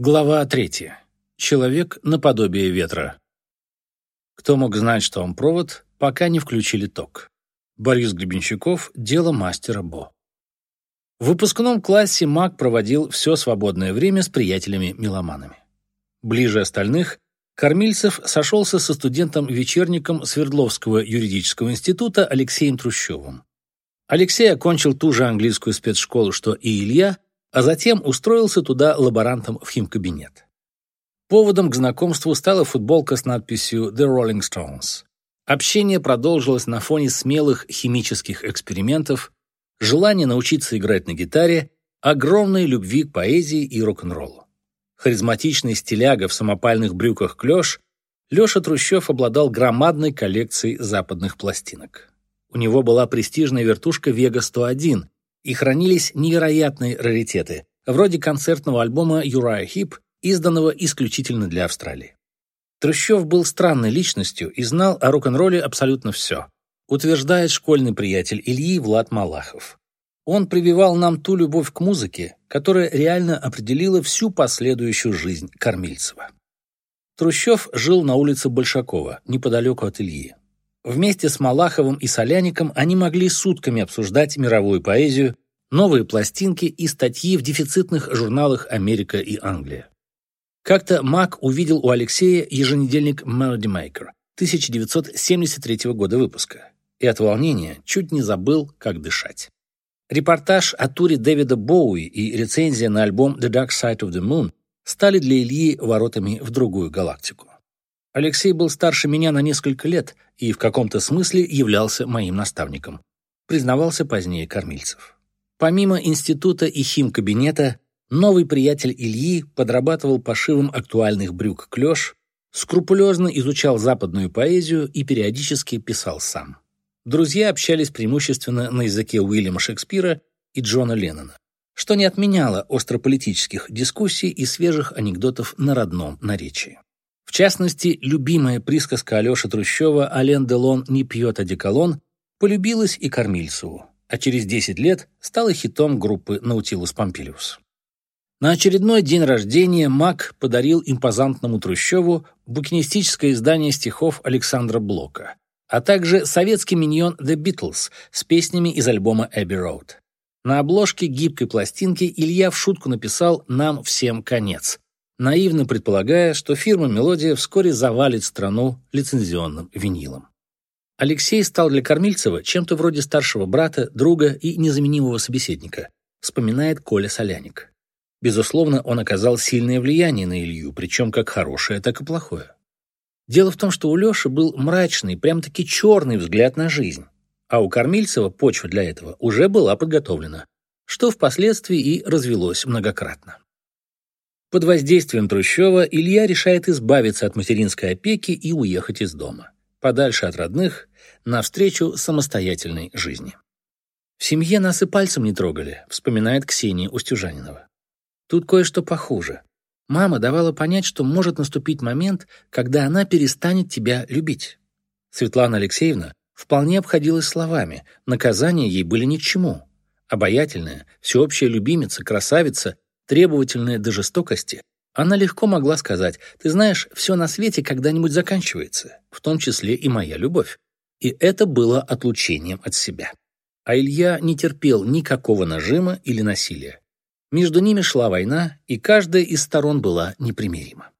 Глава третья. Человек наподобие ветра. Кто мог знать, что он провод, пока не включили ток? Борис Гребенщиков «Дело мастера Бо». В выпускном классе Мак проводил все свободное время с приятелями-меломанами. Ближе остальных Кормильцев сошелся со студентом-вечерником Свердловского юридического института Алексеем Трущевым. Алексей окончил ту же английскую спецшколу, что и Илья – а затем устроился туда лаборантом в химкабинет. Поводом к знакомству стала футболка с надписью «The Rolling Stones». Общение продолжилось на фоне смелых химических экспериментов, желания научиться играть на гитаре, огромной любви к поэзии и рок-н-роллу. Харизматичный стиляга в самопальных брюках клёш, Лёша Трущев обладал громадной коллекцией западных пластинок. У него была престижная вертушка Вега-101, и хранились невероятные раритеты, вроде концертного альбома «Юрая Хип», изданного исключительно для Австралии. Трущев был странной личностью и знал о рок-н-ролле абсолютно все, утверждает школьный приятель Ильи Влад Малахов. Он прививал нам ту любовь к музыке, которая реально определила всю последующую жизнь Кормильцева. Трущев жил на улице Большакова, неподалеку от Ильи. Вместе с Малаховым и Соляником они могли сутками обсуждать мировую поэзию, новые пластинки и статьи в дефицитных журналах «Америка» и «Англия». Как-то Мак увидел у Алексея еженедельник Melody Maker 1973 года выпуска и от волнения чуть не забыл, как дышать. Репортаж о туре Дэвида Боуи и рецензия на альбом The Dark Side of the Moon стали для Ильи воротами в другую галактику. Алексей был старше меня на несколько лет и в каком-то смысле являлся моим наставником, признавался позднее Кормильцев. Помимо института и химкабинета, новый приятель Ильи подрабатывал пошивом актуальных брюк клеш, скрупулезно изучал западную поэзию и периодически писал сам. Друзья общались преимущественно на языке Уильяма Шекспира и Джона Леннона, что не отменяло острополитических дискуссий и свежих анекдотов на родном наречии. В частности, любимая присказка Алёши Трущева «Ален Делон не пьет одеколон» полюбилась и Кормильцеву, а через 10 лет стала хитом группы «Наутилус Помпилиус». На очередной день рождения Мак подарил импозантному Трущеву букинистическое издание стихов Александра Блока, а также советский миньон «The Beatles» с песнями из альбома «Abbey Road». На обложке гибкой пластинки Илья в шутку написал «Нам всем конец», наивно предполагая, что фирма «Мелодия» вскоре завалит страну лицензионным винилом. Алексей стал для Кормильцева чем-то вроде старшего брата, друга и незаменимого собеседника, вспоминает Коля Соляник. Безусловно, он оказал сильное влияние на Илью, причем как хорошее, так и плохое. Дело в том, что у Леши был мрачный, прям-таки черный взгляд на жизнь, а у Кормильцева почва для этого уже была подготовлена, что впоследствии и развелось многократно. Под воздействием Трущева Илья решает избавиться от материнской опеки и уехать из дома, подальше от родных, навстречу самостоятельной жизни. «В семье нас и пальцем не трогали», — вспоминает Ксения Устюжанинова. «Тут кое-что похуже. Мама давала понять, что может наступить момент, когда она перестанет тебя любить. Светлана Алексеевна вполне обходилась словами, наказания ей были ни к чему. Обаятельная, всеобщая любимица, красавица — требовательная до жестокости, она легко могла сказать, «Ты знаешь, все на свете когда-нибудь заканчивается, в том числе и моя любовь». И это было отлучением от себя. А Илья не терпел никакого нажима или насилия. Между ними шла война, и каждая из сторон была непримирима.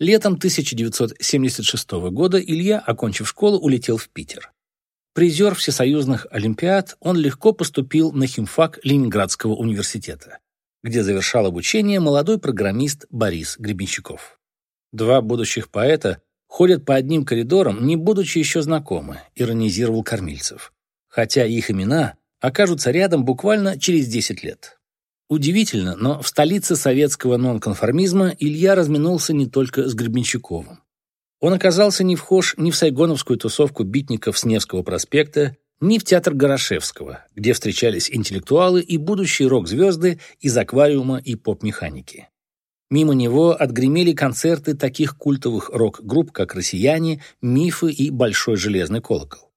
Летом 1976 года Илья, окончив школу, улетел в Питер. Призер всесоюзных олимпиад, он легко поступил на химфак Ленинградского университета где завершал обучение молодой программист Борис Гребенщиков. Два будущих поэта ходят по одним коридорам, не будучи еще знакомы, иронизировал Кормильцев. Хотя их имена окажутся рядом буквально через 10 лет. Удивительно, но в столице советского нонконформизма Илья разминулся не только с Гребенщиковым. Он оказался не вхож ни в сайгоновскую тусовку битников с Невского проспекта, ни в театр Горошевского, где встречались интеллектуалы и будущие рок-звезды из аквариума и поп-механики. Мимо него отгремели концерты таких культовых рок-групп, как «Россияне», «Мифы» и «Большой железный колокол».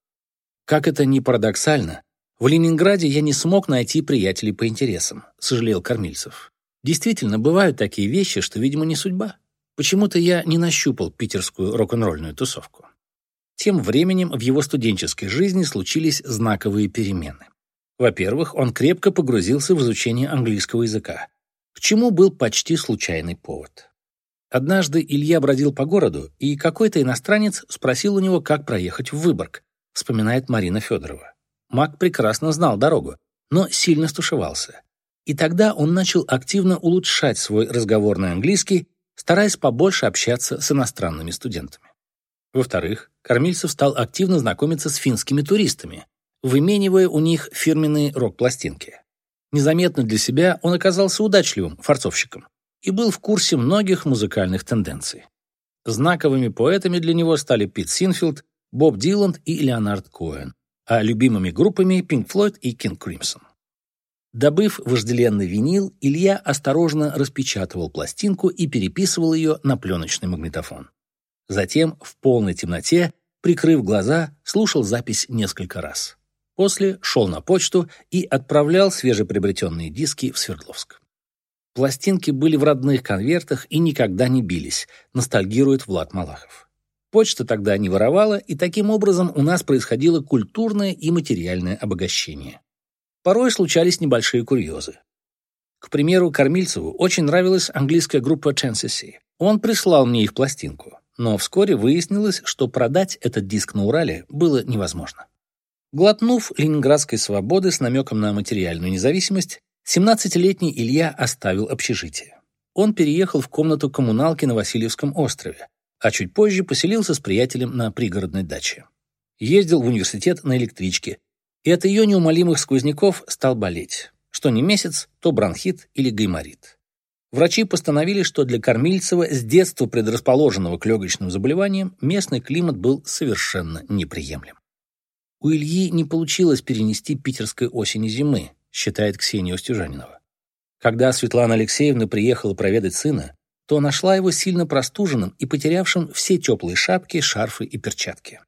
Как это ни парадоксально, в Ленинграде я не смог найти приятелей по интересам, сожалел Кормильцев. Действительно, бывают такие вещи, что, видимо, не судьба. Почему-то я не нащупал питерскую рок-н-ролльную тусовку. Тем временем в его студенческой жизни случились знаковые перемены. Во-первых, он крепко погрузился в изучение английского языка, к чему был почти случайный повод. Однажды Илья бродил по городу, и какой-то иностранец спросил у него, как проехать в Выборг, вспоминает Марина Федорова. Мак прекрасно знал дорогу, но сильно стушевался. И тогда он начал активно улучшать свой разговорный английский, стараясь побольше общаться с иностранными студентами. Во-вторых, Кормильцев стал активно знакомиться с финскими туристами, выменивая у них фирменные рок-пластинки. Незаметно для себя он оказался удачливым форцовщиком и был в курсе многих музыкальных тенденций. Знаковыми поэтами для него стали Пит Синфилд, Боб Диланд и Леонард Коэн, а любимыми группами Pink Floyd и King Crimson. Добыв вожделенный винил, Илья осторожно распечатывал пластинку и переписывал ее на пленочный магнитофон. Затем, в полной темноте, прикрыв глаза, слушал запись несколько раз. После шел на почту и отправлял свежеприобретенные диски в Свердловск. Пластинки были в родных конвертах и никогда не бились, ностальгирует Влад Малахов. Почта тогда не воровала, и таким образом у нас происходило культурное и материальное обогащение. Порой случались небольшие курьезы. К примеру, Кормильцеву очень нравилась английская группа Chances. Он прислал мне их пластинку, но вскоре выяснилось, что продать этот диск на Урале было невозможно. Глотнув ленинградской свободы с намеком на материальную независимость, 17-летний Илья оставил общежитие. Он переехал в комнату коммуналки на Васильевском острове, а чуть позже поселился с приятелем на пригородной даче. Ездил в университет на электричке, и от ее неумолимых сквозняков стал болеть. Что не месяц, то бронхит или гайморит. Врачи постановили, что для Кормильцева, с детства предрасположенного к легочным заболеваниям, местный климат был совершенно неприемлем. У Ильи не получилось перенести питерской осени зимы, считает Ксения Устюжанинова. Когда Светлана Алексеевна приехала проведать сына, то нашла его сильно простуженным и потерявшим все теплые шапки, шарфы и перчатки.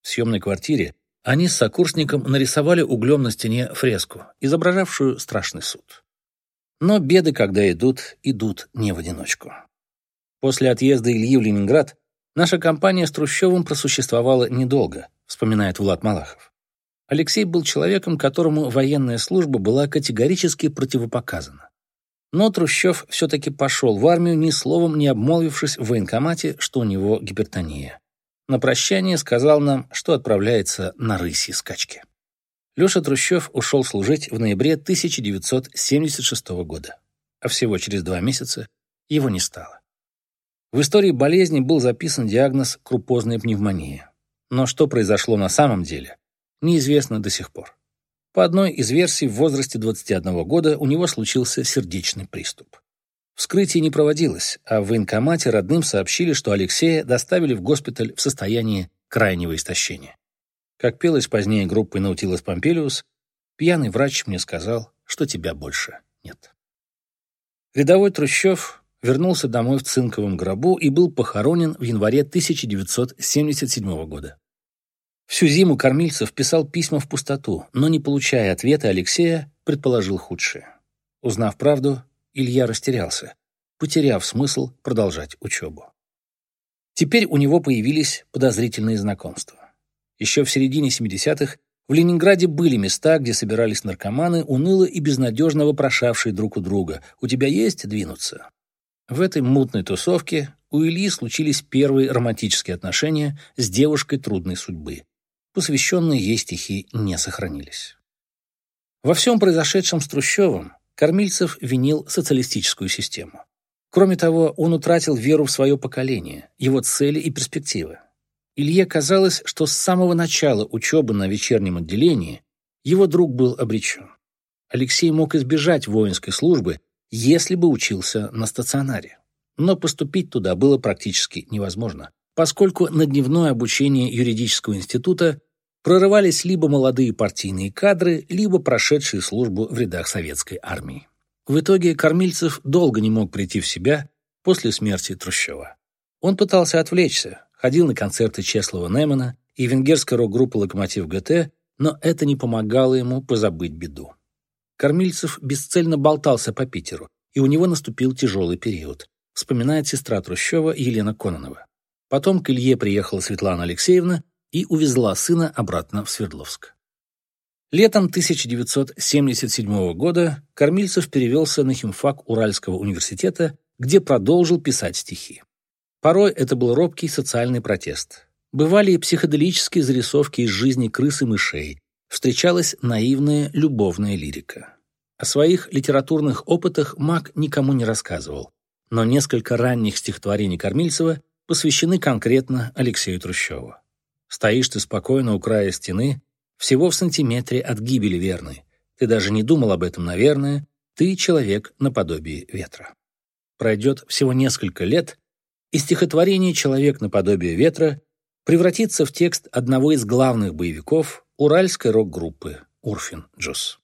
В съемной квартире они с сокурсником нарисовали углем на стене фреску, изображавшую страшный суд. Но беды, когда идут, идут не в одиночку. После отъезда Ильи в Ленинград наша компания с Трущевым просуществовала недолго, вспоминает Влад Малахов. Алексей был человеком, которому военная служба была категорически противопоказана. Но Трущев все-таки пошел в армию, ни словом не обмолвившись в военкомате, что у него гипертония. На прощание сказал нам, что отправляется на рыси скачки. Леша Трущев ушел служить в ноябре 1976 года, а всего через два месяца его не стало. В истории болезни был записан диагноз крупозная пневмония. Но что произошло на самом деле, неизвестно до сих пор. По одной из версий, в возрасте 21 года у него случился сердечный приступ. Вскрытие не проводилось, а в военкомате родным сообщили, что Алексея доставили в госпиталь в состоянии крайнего истощения. Как пелось позднее группой Наутилус Помпелиус, пьяный врач мне сказал, что тебя больше нет. Рядовой Трущев вернулся домой в цинковом гробу и был похоронен в январе 1977 года. Всю зиму Кормильцев писал письма в пустоту, но, не получая ответа Алексея, предположил худшее. Узнав правду, Илья растерялся, потеряв смысл продолжать учебу. Теперь у него появились подозрительные знакомства. Еще в середине 70-х в Ленинграде были места, где собирались наркоманы, уныло и безнадежно вопрошавшие друг у друга «У тебя есть двинуться?». В этой мутной тусовке у Ильи случились первые романтические отношения с девушкой трудной судьбы. Посвященные ей стихи не сохранились. Во всем произошедшем с Трущевым Кормильцев винил социалистическую систему. Кроме того, он утратил веру в свое поколение, его цели и перспективы. Илье казалось, что с самого начала учебы на вечернем отделении его друг был обречен. Алексей мог избежать воинской службы, если бы учился на стационаре. Но поступить туда было практически невозможно, поскольку на дневное обучение юридического института прорывались либо молодые партийные кадры, либо прошедшие службу в рядах советской армии. В итоге Кормильцев долго не мог прийти в себя после смерти Трущева. Он пытался отвлечься, ходил на концерты Чеслова Немана и венгерской рок-группы «Локомотив ГТ», но это не помогало ему позабыть беду. Кормильцев бесцельно болтался по Питеру, и у него наступил тяжелый период, вспоминает сестра Трущева Елена Кононова. Потом к Илье приехала Светлана Алексеевна и увезла сына обратно в Свердловск. Летом 1977 года Кормильцев перевелся на химфак Уральского университета, где продолжил писать стихи. Порой это был робкий социальный протест. Бывали и психоделические зарисовки из жизни крыс и мышей, встречалась наивная любовная лирика. О своих литературных опытах Мак никому не рассказывал, но несколько ранних стихотворений Кормильцева посвящены конкретно Алексею Трущеву. «Стоишь ты спокойно у края стены, всего в сантиметре от гибели верной. Ты даже не думал об этом, наверное. Ты человек наподобие ветра. Пройдет всего несколько лет, и стихотворение «Человек наподобие ветра» превратится в текст одного из главных боевиков уральской рок-группы «Урфин Джус».